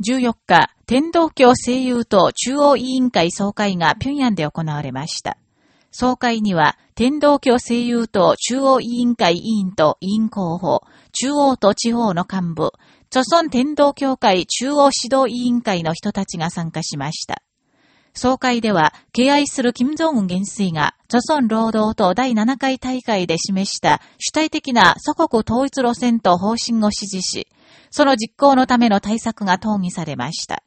14日、天道教声優と中央委員会総会が平壌で行われました。総会には、天道教声優と中央委員会委員と委員候補、中央と地方の幹部、著村天道協会中央指導委員会の人たちが参加しました。総会では、敬愛する金正恩元帥が、著村労働党第7回大会で示した主体的な祖国統一路線と方針を支持し、その実行のための対策が討議されました。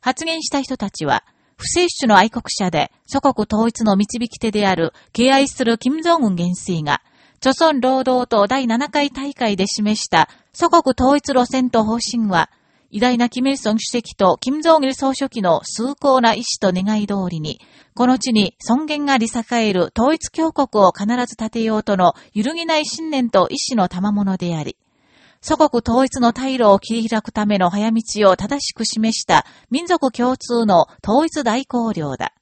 発言した人たちは、不正主の愛国者で祖国統一の導き手である敬愛する金正恩元帥が、著村労働党第7回大会で示した祖国統一路線と方針は、偉大なキム・イルソン主席と金正日総書記の崇高な意志と願い通りに、この地に尊厳があり栄える統一教国を必ず立てようとの揺るぎない信念と意志の賜物であり、祖国統一の退路を切り開くための早道を正しく示した民族共通の統一大綱領だ。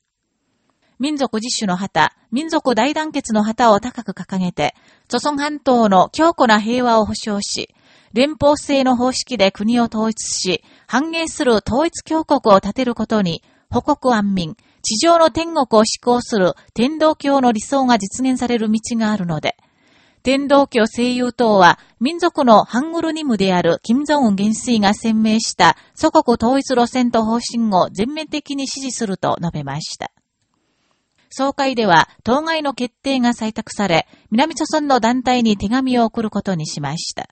民族自主の旗、民族大団結の旗を高く掲げて、祖孫半島の強固な平和を保障し、連邦制の方式で国を統一し、繁栄する統一強国を立てることに、保国安民、地上の天国を施行する天道教の理想が実現される道があるので、天道教声優等は民族のハングルニムである金正恩元帥が鮮明した祖国統一路線と方針を全面的に支持すると述べました。総会では当該の決定が採択され、南朝村の団体に手紙を送ることにしました。